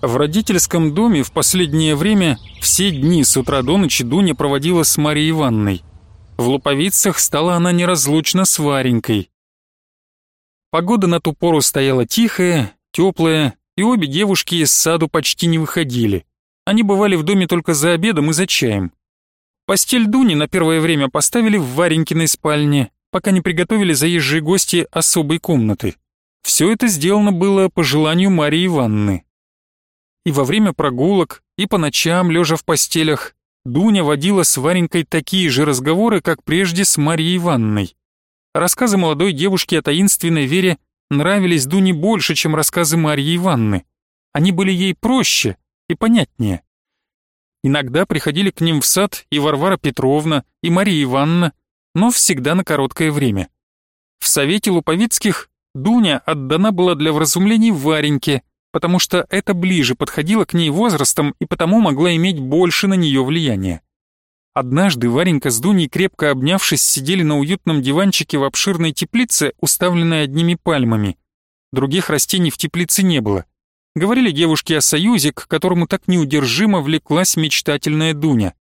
В родительском доме в последнее время все дни с утра до ночи Дуня проводила с Марией Ивановной. В Луповицах стала она неразлучна с Варенькой. Погода на ту пору стояла тихая, теплая, и обе девушки из саду почти не выходили. Они бывали в доме только за обедом и за чаем. Постель Дуни на первое время поставили в Варенькиной спальне, пока не приготовили заезжие гости особой комнаты. Все это сделано было по желанию Марии Ивановны. И во время прогулок, и по ночам, лежа в постелях, Дуня водила с Варенькой такие же разговоры, как прежде с Марьей Ивановной. Рассказы молодой девушки о таинственной вере нравились Дуне больше, чем рассказы Марьи Ивановны. Они были ей проще и понятнее. Иногда приходили к ним в сад и Варвара Петровна, и Мария Ивановна, но всегда на короткое время. В совете Луповицких Дуня отдана была для вразумлений Вареньке, потому что это ближе подходило к ней возрастом и потому могла иметь больше на нее влияния. Однажды Варенька с Дуней, крепко обнявшись, сидели на уютном диванчике в обширной теплице, уставленной одними пальмами. Других растений в теплице не было. Говорили девушки о союзе, к которому так неудержимо влеклась мечтательная Дуня.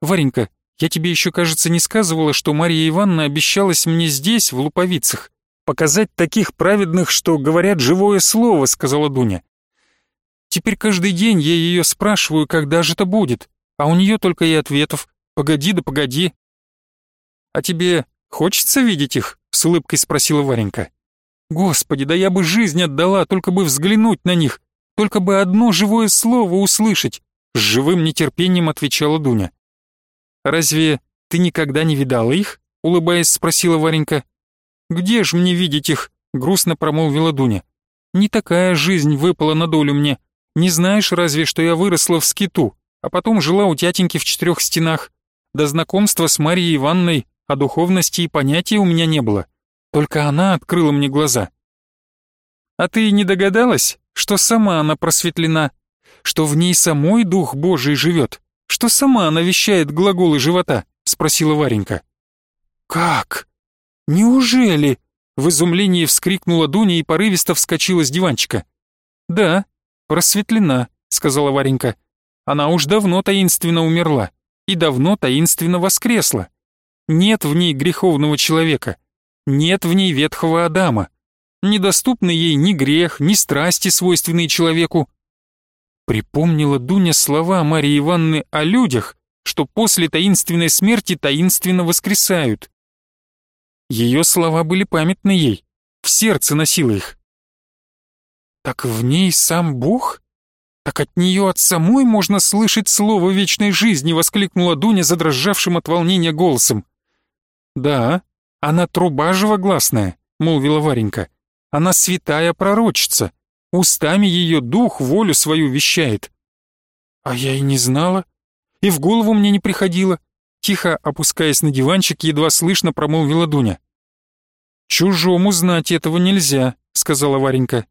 «Варенька, я тебе еще, кажется, не сказывала, что Марья Ивановна обещалась мне здесь, в Луповицах, показать таких праведных, что говорят живое слово», — сказала Дуня. «Теперь каждый день я ее спрашиваю, когда же это будет, а у нее только и ответов «погоди да погоди». «А тебе хочется видеть их?» — с улыбкой спросила Варенька. «Господи, да я бы жизнь отдала, только бы взглянуть на них, только бы одно живое слово услышать», — с живым нетерпением отвечала Дуня. «Разве ты никогда не видала их?» — улыбаясь, спросила Варенька. «Где ж мне видеть их?» — грустно промолвила Дуня. «Не такая жизнь выпала на долю мне. Не знаешь разве, что я выросла в скиту, а потом жила у тятеньки в четырех стенах. До знакомства с Марией Ивановной о духовности и понятия у меня не было. Только она открыла мне глаза. А ты не догадалась, что сама она просветлена, что в ней самой Дух Божий живет, что сама она вещает глаголы живота?» — спросила Варенька. «Как?» «Неужели?» — в изумлении вскрикнула Дуня и порывисто вскочила с диванчика. «Да, просветлена», — сказала Варенька. «Она уж давно таинственно умерла и давно таинственно воскресла. Нет в ней греховного человека, нет в ней ветхого Адама. Недоступны ей ни грех, ни страсти, свойственные человеку». Припомнила Дуня слова Марии Ивановны о людях, что после таинственной смерти таинственно воскресают. Ее слова были памятны ей, в сердце носила их. «Так в ней сам Бог? Так от нее от самой можно слышать слово вечной жизни!» — воскликнула Дуня, задрожавшим от волнения голосом. «Да, она труба живогласная», — молвила Варенька. «Она святая пророчица. Устами ее дух волю свою вещает». «А я и не знала. И в голову мне не приходило. Тихо опускаясь на диванчик, едва слышно промолвила Дуня. «Чужому знать этого нельзя», — сказала Варенька.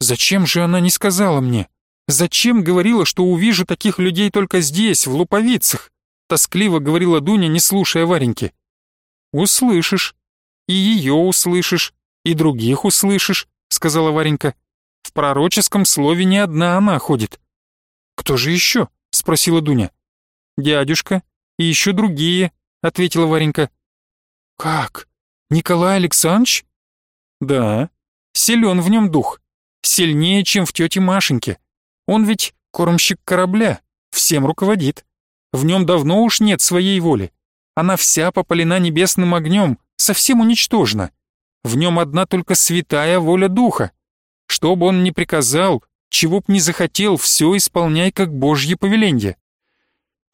«Зачем же она не сказала мне? Зачем говорила, что увижу таких людей только здесь, в Луповицах?» Тоскливо говорила Дуня, не слушая Вареньки. «Услышишь. И ее услышишь, и других услышишь», — сказала Варенька. «В пророческом слове не одна она ходит». «Кто же еще?» — спросила Дуня. «Дядюшка и еще другие», — ответила Варенька. «Как? Николай Александрович?» «Да, силен в нем дух, сильнее, чем в тете Машеньке. Он ведь кормщик корабля, всем руководит. В нем давно уж нет своей воли. Она вся попалена небесным огнем, совсем уничтожена. В нем одна только святая воля духа. Что бы он ни приказал, чего б ни захотел, все исполняй как Божье повеленье.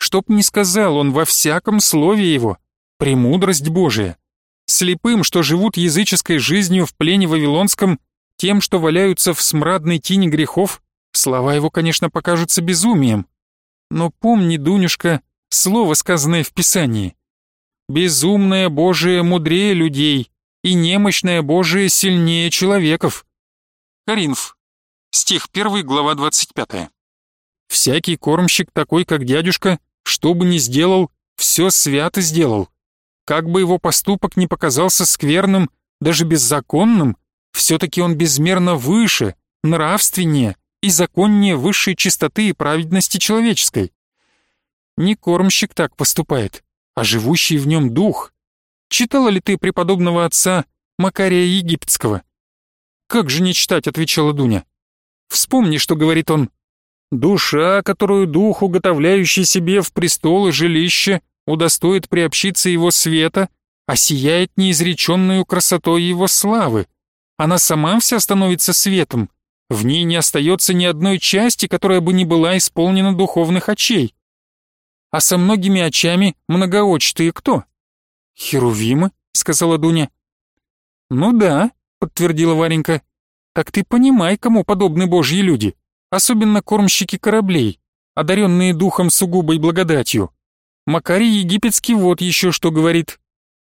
Чтоб ни сказал он во всяком слове его, премудрость Божия. Слепым, что живут языческой жизнью в плене вавилонском, тем, что валяются в смрадной тени грехов, слова его, конечно, покажутся безумием. Но помни, Дунюшка, слово, сказанное в Писании. «Безумное Божие мудрее людей, и немощное Божие сильнее человеков». Коринф. Стих 1, глава 25. Всякий кормщик такой, как дядюшка, что бы ни сделал, все свято сделал. Как бы его поступок ни показался скверным, даже беззаконным, все-таки он безмерно выше, нравственнее и законнее высшей чистоты и праведности человеческой. Не кормщик так поступает, а живущий в нем дух. Читала ли ты преподобного отца Макария Египетского? «Как же не читать?» — отвечала Дуня. «Вспомни, что говорит он. Душа, которую дух, уготовляющий себе в престол и жилище, удостоит приобщиться его света, осияет неизреченную красотой его славы. Она сама вся становится светом, в ней не остается ни одной части, которая бы не была исполнена духовных очей. А со многими очами многоочтые кто? Херувимы, сказала Дуня. Ну да, подтвердила Варенька. Так ты понимай, кому подобны божьи люди, особенно кормщики кораблей, одаренные духом сугубой благодатью. Макарий Египетский вот еще что говорит.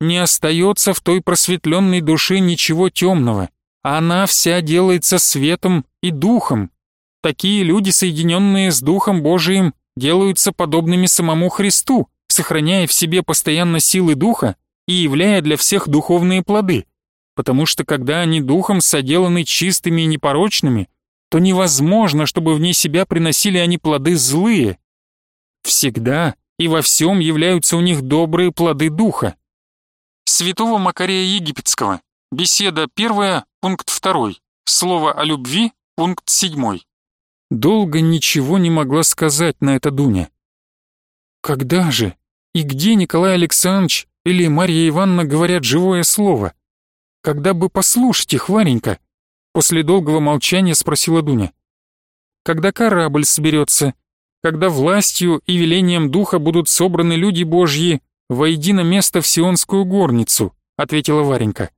Не остается в той просветленной душе ничего темного, а она вся делается светом и духом. Такие люди, соединенные с Духом Божиим, делаются подобными самому Христу, сохраняя в себе постоянно силы Духа и являя для всех духовные плоды потому что когда они духом соделаны чистыми и непорочными, то невозможно, чтобы вне себя приносили они плоды злые. Всегда и во всем являются у них добрые плоды духа. Святого Макария Египетского. Беседа первая, пункт второй. Слово о любви, пункт седьмой. Долго ничего не могла сказать на это Дуня. Когда же и где Николай Александрович или Марья Ивановна говорят живое слово? когда бы послушать их, Варенька?» После долгого молчания спросила Дуня. «Когда корабль соберется, когда властью и велением духа будут собраны люди Божьи, войди на место в Сионскую горницу», ответила Варенька.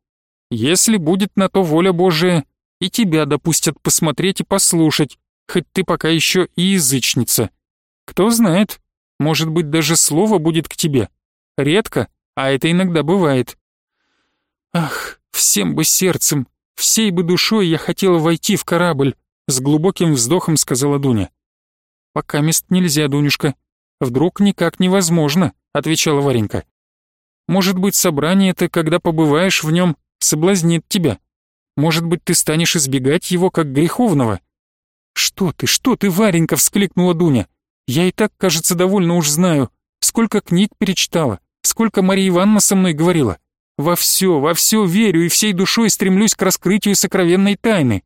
«Если будет на то воля Божия, и тебя допустят посмотреть и послушать, хоть ты пока еще и язычница. Кто знает, может быть, даже слово будет к тебе. Редко, а это иногда бывает. Ах, Всем бы сердцем, всей бы душой я хотела войти в корабль, с глубоким вздохом сказала Дуня. Пока мест нельзя, Дунюшка. Вдруг никак невозможно, отвечала Варенька. Может быть, собрание-то, когда побываешь в нем, соблазнит тебя. Может быть, ты станешь избегать его как греховного. Что ты, что ты, Варенька, вскликнула Дуня. Я и так, кажется, довольно уж знаю. Сколько книг перечитала, сколько Мария Ивановна со мной говорила. Во все, во все верю и всей душой стремлюсь к раскрытию сокровенной тайны.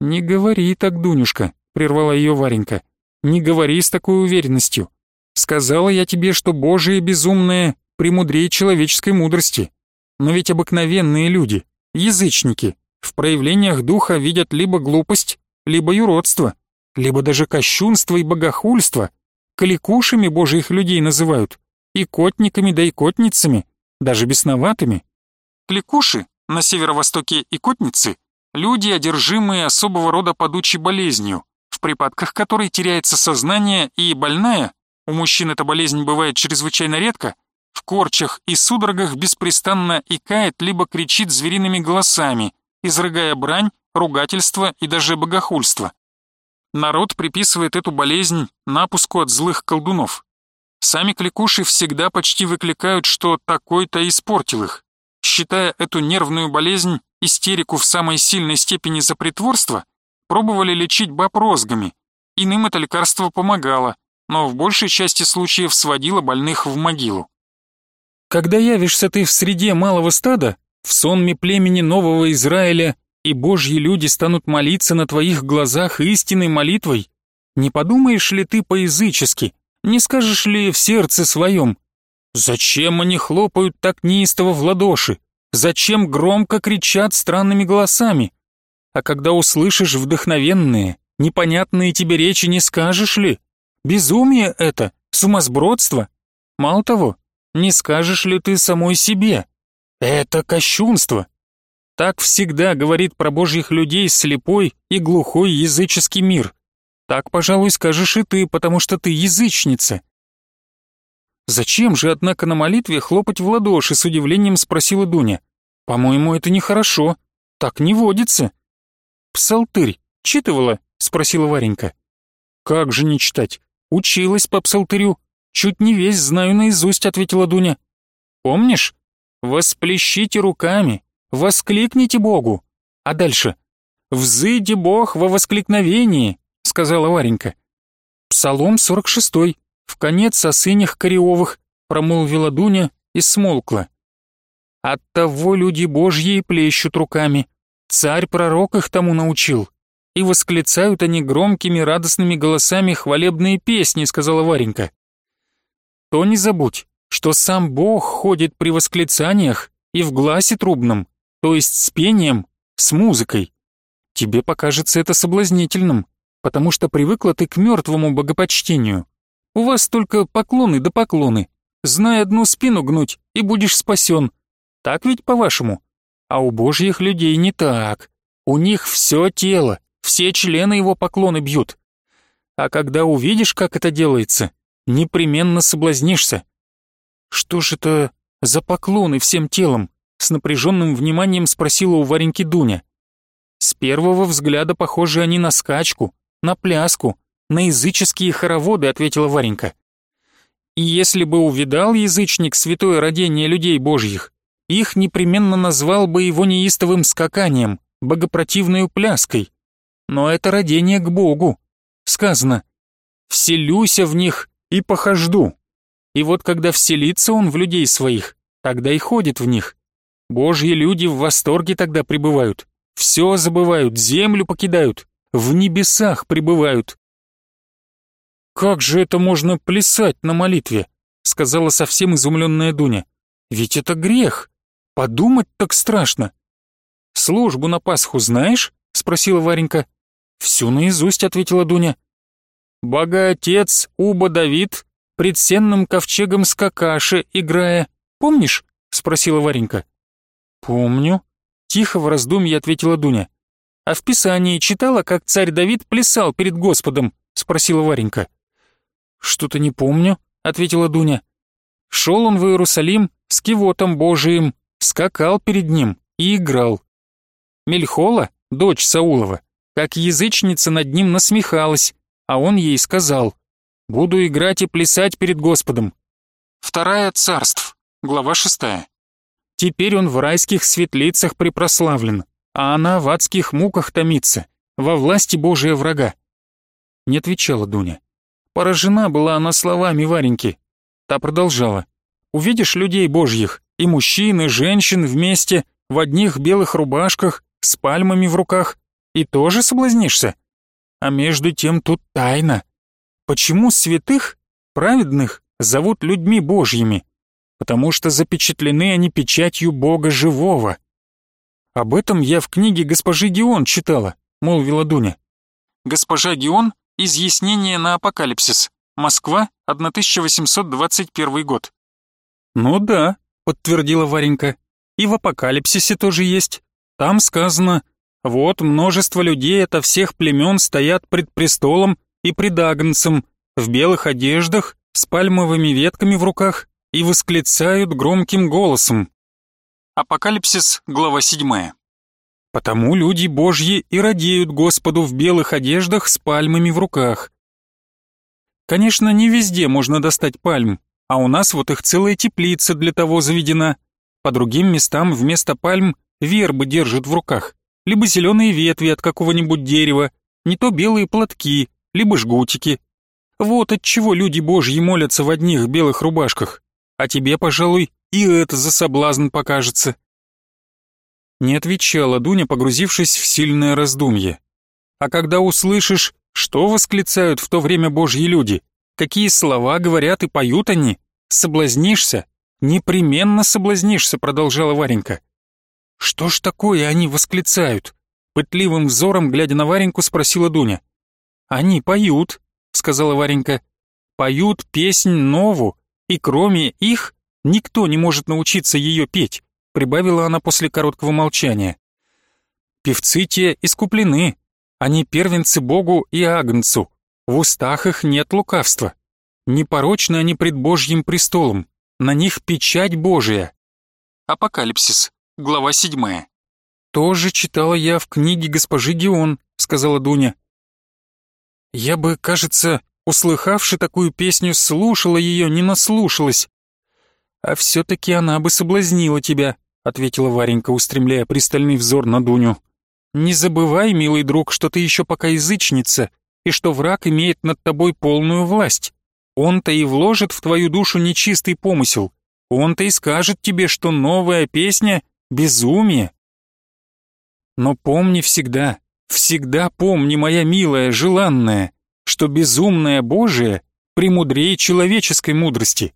Не говори так, Дунюшка, прервала ее Варенька. Не говори с такой уверенностью. Сказала я тебе, что Божие безумное премудрее человеческой мудрости. Но ведь обыкновенные люди, язычники, в проявлениях духа видят либо глупость, либо юродство, либо даже кощунство и богохульство. Кликушами божьих людей называют, и котниками да и котницами, даже бесноватыми. Кликуши на северо-востоке и Котницы – люди, одержимые особого рода падучей болезнью, в припадках которой теряется сознание и больная, у мужчин эта болезнь бывает чрезвычайно редко, в корчах и судорогах беспрестанно икает либо кричит звериными голосами, изрыгая брань, ругательство и даже богохульство. Народ приписывает эту болезнь напуску от злых колдунов. Сами кликуши всегда почти выкликают, что такой-то испортил их. Считая эту нервную болезнь, истерику в самой сильной степени за притворство, пробовали лечить баб розгами. Иным это лекарство помогало, но в большей части случаев сводило больных в могилу. Когда явишься ты в среде малого стада, в сонме племени нового Израиля, и божьи люди станут молиться на твоих глазах истинной молитвой, не подумаешь ли ты по-язычески, не скажешь ли в сердце своем, зачем они хлопают так неистово в ладоши? Зачем громко кричат странными голосами? А когда услышишь вдохновенные, непонятные тебе речи, не скажешь ли? Безумие это, сумасбродство. Мало того, не скажешь ли ты самой себе? Это кощунство. Так всегда говорит про божьих людей слепой и глухой языческий мир. Так, пожалуй, скажешь и ты, потому что ты язычница. Зачем же, однако, на молитве хлопать в ладоши, с удивлением спросила Дуня. По-моему, это нехорошо. Так не водится. Псалтырь читывала? Спросила Варенька. Как же не читать? Училась по псалтырю. Чуть не весь знаю наизусть, ответила Дуня. Помнишь? Восплещите руками, воскликните Богу. А дальше? «Взыди Бог во воскликновении», — сказала Варенька. «Псалом сорок шестой, в конец о сынях Кореовых», — промолвила Дуня и смолкла. «Оттого люди Божьи плещут руками, царь-пророк их тому научил, и восклицают они громкими радостными голосами хвалебные песни», — сказала Варенька. «То не забудь, что сам Бог ходит при восклицаниях и в гласе трубном, то есть с пением, с музыкой. Тебе покажется это соблазнительным, потому что привыкла ты к мертвому богопочтению. У вас только поклоны да поклоны. Знай одну спину гнуть, и будешь спасен. Так ведь, по-вашему? А у божьих людей не так. У них все тело, все члены его поклоны бьют. А когда увидишь, как это делается, непременно соблазнишься. Что ж это за поклоны всем телом? С напряженным вниманием спросила у Вареньки Дуня. С первого взгляда похожи они на скачку, на пляску, на языческие хороводы, ответила Варенька. И если бы увидал язычник святое родение людей божьих, их непременно назвал бы его неистовым скаканием, богопротивную пляской. Но это родение к Богу. Сказано «Вселюся в них и похожду». И вот когда вселится он в людей своих, тогда и ходит в них. Божьи люди в восторге тогда пребывают. Все забывают, землю покидают, в небесах пребывают. «Как же это можно плясать на молитве?» сказала совсем изумленная Дуня. «Ведь это грех. Подумать так страшно». «Службу на Пасху знаешь?» спросила Варенька. «Всю наизусть», — ответила Дуня. «Бога-отец, Уба Давид, пред сенным ковчегом скакаше, играя. Помнишь?» — спросила Варенька. «Помню», Тихо в раздумье ответила Дуня. «А в Писании читала, как царь Давид плясал перед Господом?» — спросила Варенька. «Что-то не помню», — ответила Дуня. «Шел он в Иерусалим с кивотом Божиим, скакал перед ним и играл. Мельхола, дочь Саулова, как язычница над ним насмехалась, а он ей сказал, «Буду играть и плясать перед Господом». Вторая царств, глава шестая. Теперь он в райских светлицах припрославлен, а она в адских муках томится, во власти Божия врага. Не отвечала Дуня. Поражена была она словами Вареньки. Та продолжала. «Увидишь людей божьих, и мужчин, и женщин вместе, в одних белых рубашках, с пальмами в руках, и тоже соблазнишься? А между тем тут тайна. Почему святых, праведных, зовут людьми божьими? потому что запечатлены они печатью Бога живого. Об этом я в книге госпожи Геон читала, молвила Дуня. Госпожа Геон «Изъяснение на апокалипсис», Москва, 1821 год. Ну да, подтвердила Варенька, и в апокалипсисе тоже есть. Там сказано, вот множество людей ото всех племен стоят пред престолом и пред агнцем, в белых одеждах, с пальмовыми ветками в руках и восклицают громким голосом. Апокалипсис, глава 7. Потому люди Божьи и радеют Господу в белых одеждах с пальмами в руках. Конечно, не везде можно достать пальм, а у нас вот их целая теплица для того заведена. По другим местам вместо пальм вербы держат в руках, либо зеленые ветви от какого-нибудь дерева, не то белые платки, либо жгутики. Вот от чего люди Божьи молятся в одних белых рубашках а тебе, пожалуй, и это за соблазн покажется». Не отвечала Дуня, погрузившись в сильное раздумье. «А когда услышишь, что восклицают в то время божьи люди, какие слова говорят и поют они, соблазнишься, непременно соблазнишься», продолжала Варенька. «Что ж такое они восклицают?» Пытливым взором, глядя на Вареньку, спросила Дуня. «Они поют», — сказала Варенька. «Поют песнь нову, и кроме их никто не может научиться ее петь», прибавила она после короткого молчания. «Певцы те искуплены, они первенцы Богу и Агнцу, в устах их нет лукавства. Непорочны они пред Божьим престолом, на них печать Божия». Апокалипсис, глава седьмая. «Тоже читала я в книге госпожи Геон», — сказала Дуня. «Я бы, кажется, услыхавши такую песню, слушала ее, не наслушалась. «А все-таки она бы соблазнила тебя», — ответила Варенька, устремляя пристальный взор на Дуню. Не забывай, милый друг, что ты еще пока язычница, и что враг имеет над тобой полную власть. Он-то и вложит в твою душу нечистый помысел. Он-то и скажет тебе, что новая песня — безумие. Но помни всегда, всегда помни, моя милая, желанная, что безумное Божие премудрее человеческой мудрости.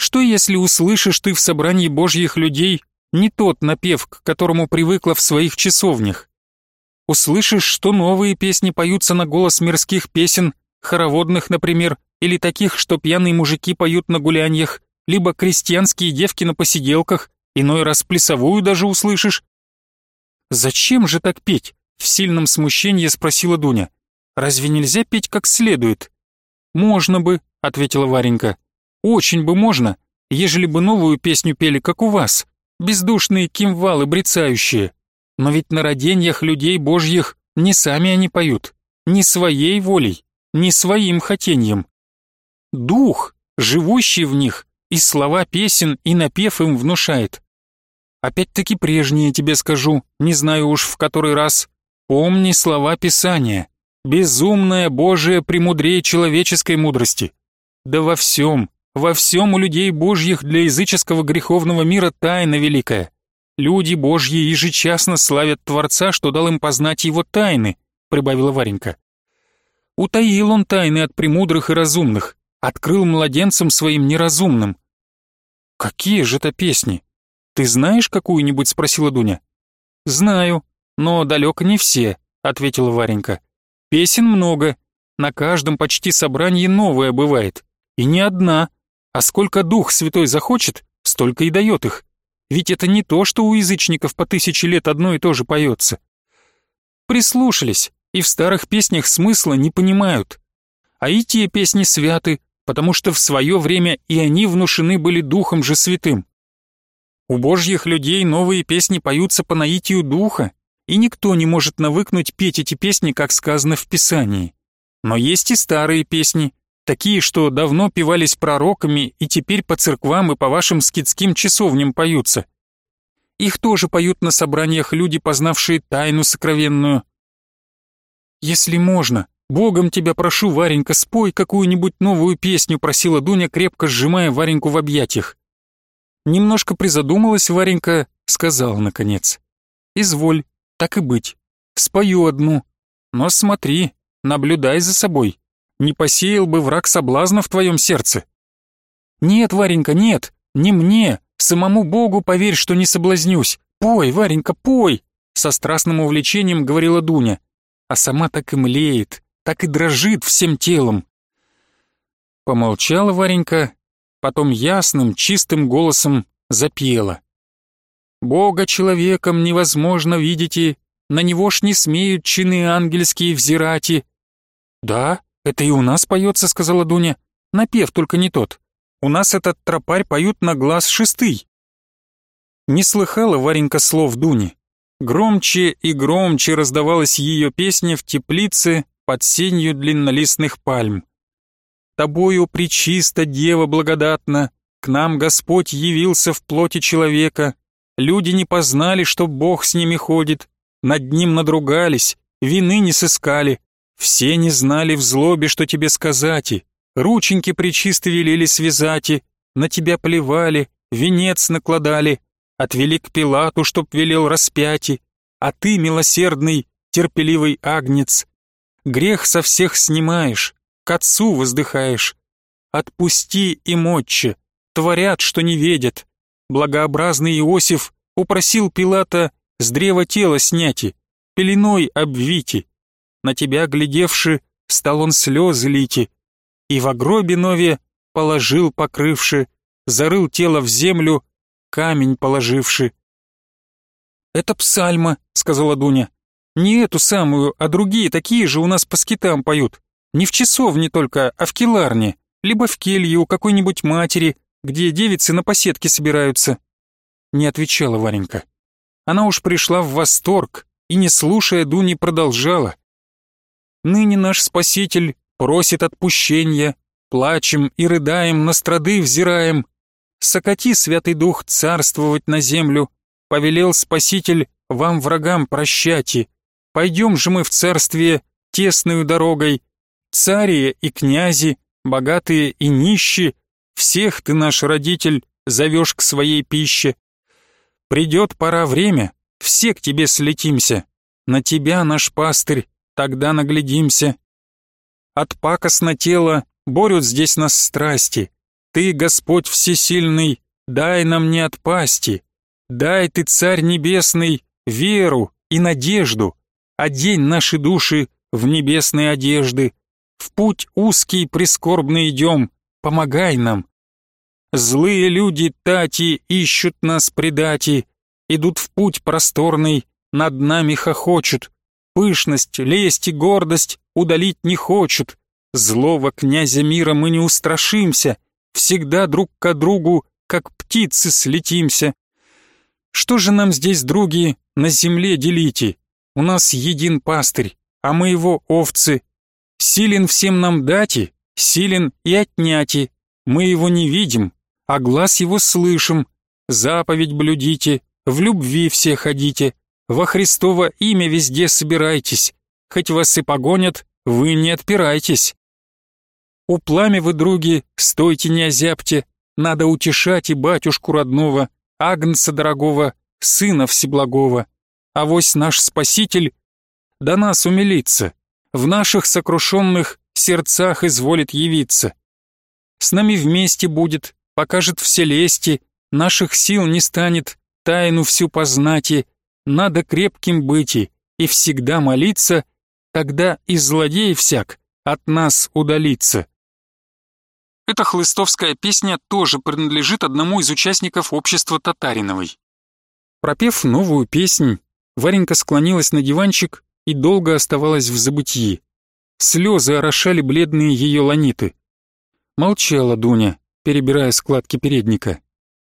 Что если услышишь ты в собрании Божьих людей не тот напев, к которому привыкла в своих часовнях? Услышишь, что новые песни поются на голос мирских песен, хороводных, например, или таких, что пьяные мужики поют на гуляньях, либо крестьянские девки на посиделках, иной раз плясовую даже услышишь. «Зачем же так петь?» — в сильном смущении спросила Дуня. «Разве нельзя петь как следует?» «Можно бы», — ответила Варенька. «Очень бы можно, ежели бы новую песню пели, как у вас, бездушные кимвалы брецающие. Но ведь на роденьях людей божьих не сами они поют, не своей волей, не своим хотеньем. Дух, живущий в них, и слова песен, и напев им внушает. Опять-таки прежнее тебе скажу, не знаю уж в который раз. Помни слова Писания. Безумная Божия премудрее человеческой мудрости. Да во всем, во всем у людей Божьих для языческого греховного мира тайна великая. Люди Божьи ежечасно славят Творца, что дал им познать его тайны, прибавила Варенька. Утаил он тайны от премудрых и разумных, открыл младенцам своим неразумным. «Какие же это песни? Ты знаешь какую-нибудь?» — спросила Дуня. «Знаю, но далеко не все», — ответила Варенька. «Песен много, на каждом почти собрании новая бывает. И не одна, а сколько Дух Святой захочет, столько и дает их. Ведь это не то, что у язычников по тысяче лет одно и то же поется. Прислушались, и в старых песнях смысла не понимают. А и те песни святы, потому что в свое время и они внушены были Духом же Святым. У божьих людей новые песни поются по наитию Духа, и никто не может навыкнуть петь эти песни, как сказано в Писании. Но есть и старые песни, такие, что давно певались пророками и теперь по церквам и по вашим скитским часовням поются. Их тоже поют на собраниях люди, познавшие тайну сокровенную. Если можно, «Богом тебя прошу, Варенька, спой какую-нибудь новую песню», просила Дуня, крепко сжимая Вареньку в объятиях. Немножко призадумалась Варенька, сказала наконец. «Изволь, так и быть. Спою одну. Но смотри, наблюдай за собой. Не посеял бы враг соблазна в твоем сердце». «Нет, Варенька, нет, не мне. Самому Богу поверь, что не соблазнюсь. Пой, Варенька, пой!» Со страстным увлечением говорила Дуня. А сама так и млеет, так и дрожит всем телом. Помолчала Варенька, потом ясным, чистым голосом запела. «Бога человеком невозможно видите, на него ж не смеют чины ангельские взирати». «Да, это и у нас поется», — сказала Дуня. «Напев только не тот. У нас этот тропарь поют на глаз шестый». Не слыхала Варенька слов Дуни. Громче и громче раздавалась ее песня в теплице, под сенью длиннолистных пальм. Тобою, причиста дева благодатна, к нам Господь явился в плоти человека. Люди не познали, что Бог с ними ходит, над ним надругались, вины не сыскали. Все не знали в злобе, что тебе сказати, рученьки причисты велели связати, на тебя плевали, венец накладали, отвели к Пилату, чтоб велел распяти, а ты, милосердный, терпеливый агнец, Грех со всех снимаешь, к отцу воздыхаешь. Отпусти им, отче, творят, что не ведят. Благообразный Иосиф упросил Пилата с древа тела сняти, пеленой обвити. На тебя, глядевши, стал он слезы лити, и в гробе нове положил, покрывши, зарыл тело в землю, камень положивши. «Это псальма», — сказала Дуня. Не эту самую, а другие такие же у нас по скитам поют. Не в часовне только, а в келарне, либо в келье у какой-нибудь матери, где девицы на поседке собираются. Не отвечала Варенька. Она уж пришла в восторг и, не слушая Дуни, продолжала. «Ныне наш Спаситель просит отпущения, плачем и рыдаем, на страды взираем. Сокати, Святый Дух, царствовать на землю, повелел Спаситель вам, врагам, прощати, Пойдем же мы в царствие тесную дорогой. Цари и князи, богатые и нищие, всех ты, наш родитель, зовешь к своей пище. Придет пора время, все к тебе слетимся. На тебя, наш пастырь, тогда наглядимся. От пакостно тела борют здесь нас страсти. Ты, Господь всесильный, дай нам не отпасти. Дай ты, Царь Небесный, веру и надежду. Одень наши души в небесные одежды. В путь узкий прискорбно идем, помогай нам. Злые люди тати ищут нас предати, идут в путь просторный, над нами хохочут. Пышность, лесть и гордость удалить не хочут. Злого князя мира мы не устрашимся, всегда друг к другу, как птицы слетимся. Что же нам здесь, други, на земле делите? У нас един пастырь, а мы его овцы. Силен всем нам дати, силен и отняти. Мы его не видим, а глаз его слышим. Заповедь блюдите, в любви все ходите, во Христово имя везде собирайтесь. Хоть вас и погонят, вы не отпирайтесь. У пламя вы, други, стойте не озябьте, надо утешать и батюшку родного, агнца дорогого, сына всеблагого. А вось наш Спаситель до нас умилится, в наших сокрушенных сердцах изволит явиться. С нами вместе будет, покажет все лести, наших сил не станет, тайну всю познати, надо крепким быть и, и всегда молиться, тогда и злодей всяк от нас удалится. Эта хлыстовская песня тоже принадлежит одному из участников общества Татариновой. Пропев новую песнь, Варенька склонилась на диванчик и долго оставалась в забытии. Слезы орошали бледные ее ланиты. Молчала Дуня, перебирая складки передника.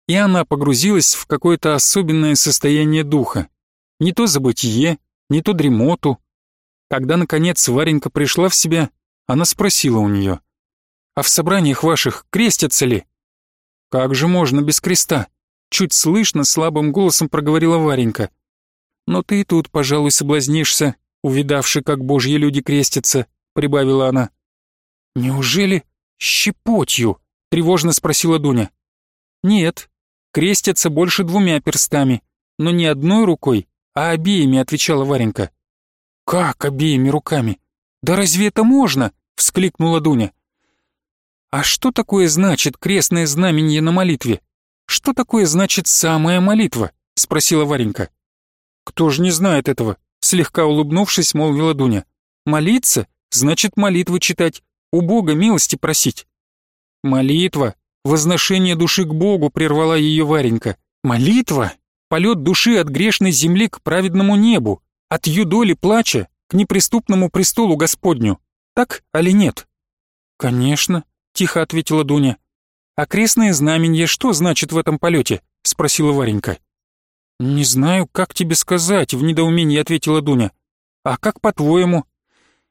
И она погрузилась в какое-то особенное состояние духа. Не то забытие, не то дремоту. Когда, наконец, Варенька пришла в себя, она спросила у нее. «А в собраниях ваших крестятся ли?» «Как же можно без креста?» Чуть слышно, слабым голосом проговорила Варенька. «Но ты и тут, пожалуй, соблазнишься, увидавши, как божьи люди крестятся», — прибавила она. «Неужели щепотью?» — тревожно спросила Дуня. «Нет, крестятся больше двумя перстами, но не одной рукой, а обеими», — отвечала Варенька. «Как обеими руками? Да разве это можно?» — вскликнула Дуня. «А что такое значит крестное знамение на молитве? Что такое значит самая молитва?» — спросила Варенька. «Кто же не знает этого?» — слегка улыбнувшись, молвила Дуня. «Молиться значит молитвы читать, у Бога милости просить». «Молитва, возношение души к Богу», — прервала ее Варенька. «Молитва — полет души от грешной земли к праведному небу, от юдоли плача к неприступному престолу Господню. Так, али нет?» «Конечно», — тихо ответила Дуня. «А крестное знамение что значит в этом полете?» — спросила Варенька. «Не знаю, как тебе сказать», — в недоумении ответила Дуня. «А как по-твоему?»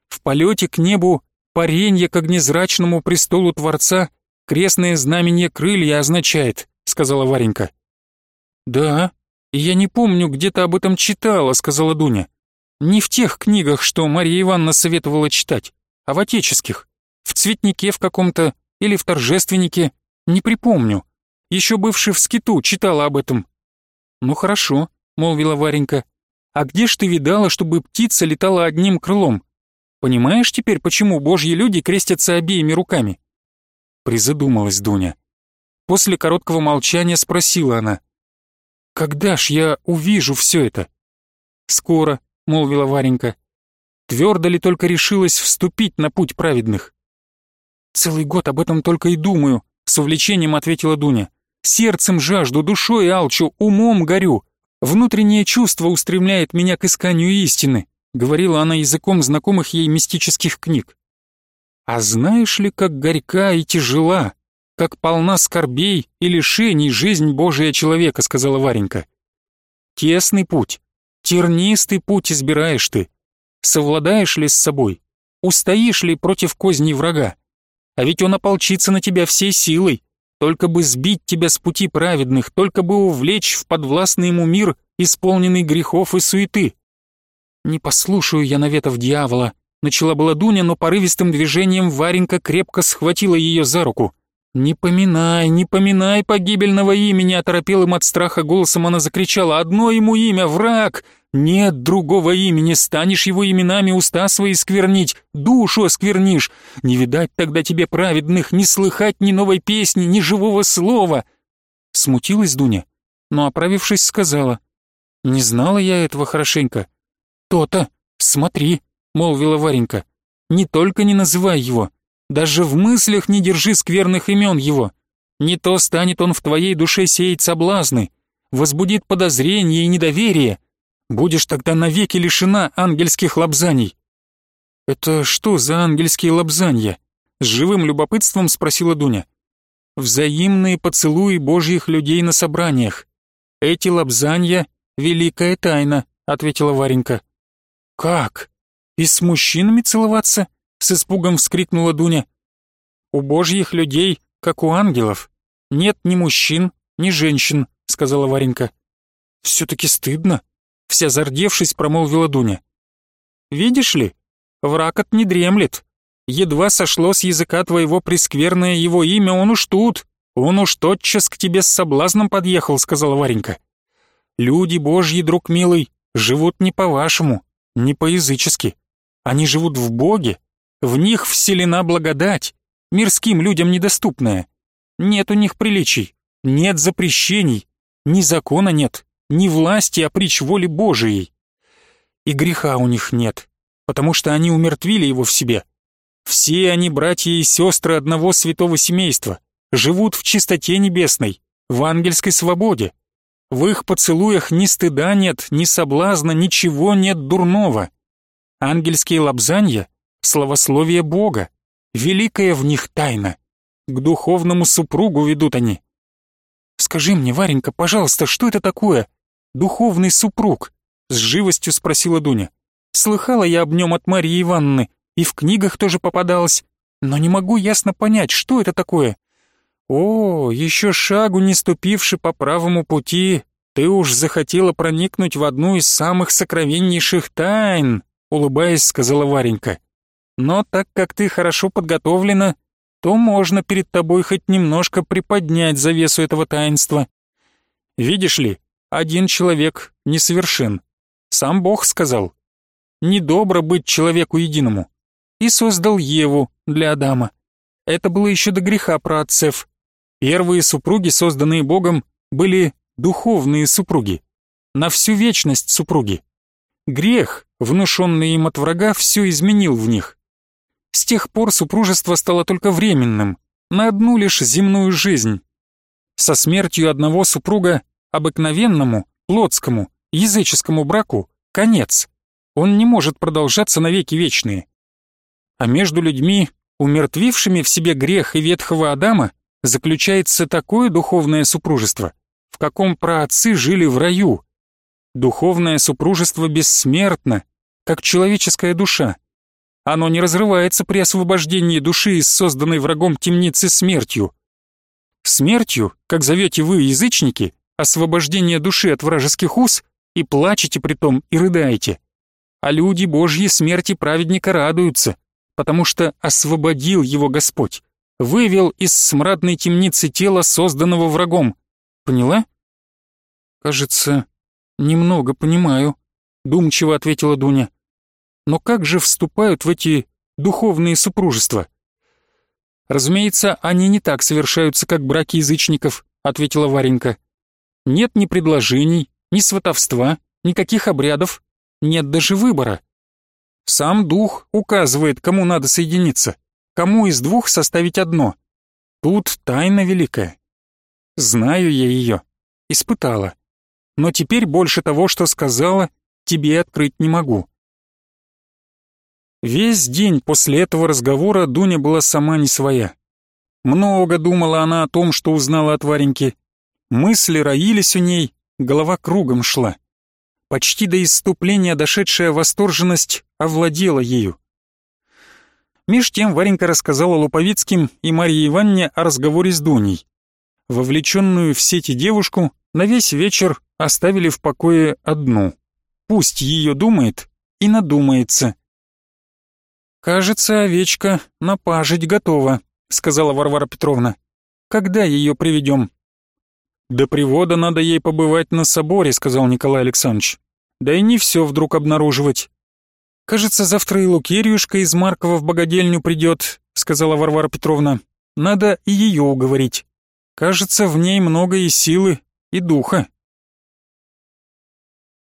«В полете к небу паренье к огнезрачному престолу Творца крестное знамение крылья означает», — сказала Варенька. «Да, я не помню, где-то об этом читала», — сказала Дуня. «Не в тех книгах, что Мария Ивановна советовала читать, а в отеческих. В цветнике в каком-то или в торжественнике, не припомню. Еще бывший в скиту читала об этом, «Ну хорошо», — молвила Варенька. «А где ж ты видала, чтобы птица летала одним крылом? Понимаешь теперь, почему божьи люди крестятся обеими руками?» Призадумалась Дуня. После короткого молчания спросила она. «Когда ж я увижу все это?» «Скоро», — молвила Варенька. «Твердо ли только решилась вступить на путь праведных?» «Целый год об этом только и думаю», — с увлечением ответила Дуня. Сердцем жажду, душой алчу, умом горю. Внутреннее чувство устремляет меня к исканию истины», говорила она языком знакомых ей мистических книг. «А знаешь ли, как горька и тяжела, как полна скорбей и лишений жизнь Божия человека», сказала Варенька. «Тесный путь, тернистый путь избираешь ты. Совладаешь ли с собой? Устоишь ли против козней врага? А ведь он ополчится на тебя всей силой, только бы сбить тебя с пути праведных, только бы увлечь в подвластный ему мир, исполненный грехов и суеты. «Не послушаю я наветов дьявола», — начала была Дуня, но порывистым движением Варенька крепко схватила ее за руку. «Не поминай, не поминай погибельного имени!» Оторопелым от страха голосом она закричала. «Одно ему имя — враг! Нет другого имени, станешь его именами уста свои сквернить, душу осквернишь. Не видать тогда тебе праведных, не слыхать ни новой песни, ни живого слова!» Смутилась Дуня, но, оправившись, сказала. «Не знала я этого хорошенько». «То-то, смотри», — молвила Варенька. «Не только не называй его, даже в мыслях не держи скверных имен его. Не то станет он в твоей душе сеять соблазны, возбудит подозрение и недоверие. Будешь тогда навеки лишена ангельских лобзаний». «Это что за ангельские лобзанья?» С живым любопытством спросила Дуня. «Взаимные поцелуи божьих людей на собраниях. Эти лобзанья — великая тайна», — ответила Варенька. «Как? И с мужчинами целоваться?» С испугом вскрикнула Дуня. «У божьих людей, как у ангелов, нет ни мужчин, ни женщин», — сказала Варенька. «Все-таки стыдно», — вся зардевшись, промолвила Дуня. «Видишь ли, враг от не дремлет. Едва сошло с языка твоего прескверное его имя, он уж тут, он уж тотчас к тебе с соблазном подъехал», — сказала Варенька. «Люди божьи, друг милый, живут не по-вашему, не по-язычески. Они живут в Боге, в них вселена благодать, мирским людям недоступная. Нет у них приличий, нет запрещений, ни закона нет, ни власти, а притч воли Божией. И греха у них нет, потому что они умертвили его в себе. Все они братья и сестры одного святого семейства, живут в чистоте небесной, в ангельской свободе. В их поцелуях ни стыда нет, ни соблазна, ничего нет дурного. Ангельские лобзанья Словословие Бога, великая в них тайна. К духовному супругу ведут они. «Скажи мне, Варенька, пожалуйста, что это такое? Духовный супруг?» С живостью спросила Дуня. «Слыхала я об нем от Марии Ивановны, и в книгах тоже попадалось, но не могу ясно понять, что это такое. О, еще шагу не ступивши по правому пути, ты уж захотела проникнуть в одну из самых сокровеннейших тайн», улыбаясь, сказала Варенька. Но так как ты хорошо подготовлена, то можно перед тобой хоть немножко приподнять завесу этого таинства. Видишь ли, один человек несовершен. Сам Бог сказал, недобро быть человеку единому. И создал Еву для Адама. Это было еще до греха про отцев. Первые супруги, созданные Богом, были духовные супруги. На всю вечность супруги. Грех, внушенный им от врага, все изменил в них. С тех пор супружество стало только временным, на одну лишь земную жизнь. Со смертью одного супруга обыкновенному, плотскому, языческому браку конец. Он не может продолжаться навеки вечные. А между людьми, умертвившими в себе грех и ветхого Адама, заключается такое духовное супружество, в каком праотцы жили в раю. Духовное супружество бессмертно, как человеческая душа. Оно не разрывается при освобождении души из созданной врагом темницы смертью. Смертью, как зовете вы, язычники, освобождение души от вражеских уз, и плачете при том и рыдаете. А люди Божьи смерти праведника радуются, потому что освободил его Господь, вывел из смрадной темницы тело, созданного врагом. Поняла? Кажется, немного понимаю, думчиво ответила Дуня. Но как же вступают в эти духовные супружества? Разумеется, они не так совершаются, как браки язычников, ответила Варенька. Нет ни предложений, ни сватовства, никаких обрядов, нет даже выбора. Сам дух указывает, кому надо соединиться, кому из двух составить одно. Тут тайна великая. Знаю я ее, испытала. Но теперь больше того, что сказала, тебе открыть не могу. Весь день после этого разговора Дуня была сама не своя. Много думала она о том, что узнала от Вареньки. Мысли роились у ней, голова кругом шла. Почти до исступления дошедшая восторженность овладела ею. Меж тем Варенька рассказала Луповицким и Марье Ивановне о разговоре с Дуней. Вовлеченную в сети девушку на весь вечер оставили в покое одну. Пусть ее думает, и надумается. «Кажется, овечка напажить готова», — сказала Варвара Петровна. «Когда ее приведем?» «До привода надо ей побывать на соборе», — сказал Николай Александрович. «Да и не все вдруг обнаруживать». «Кажется, завтра и Лукерьюшка из Маркова в богадельню придет», — сказала Варвара Петровна. «Надо и ее уговорить. Кажется, в ней много и силы, и духа».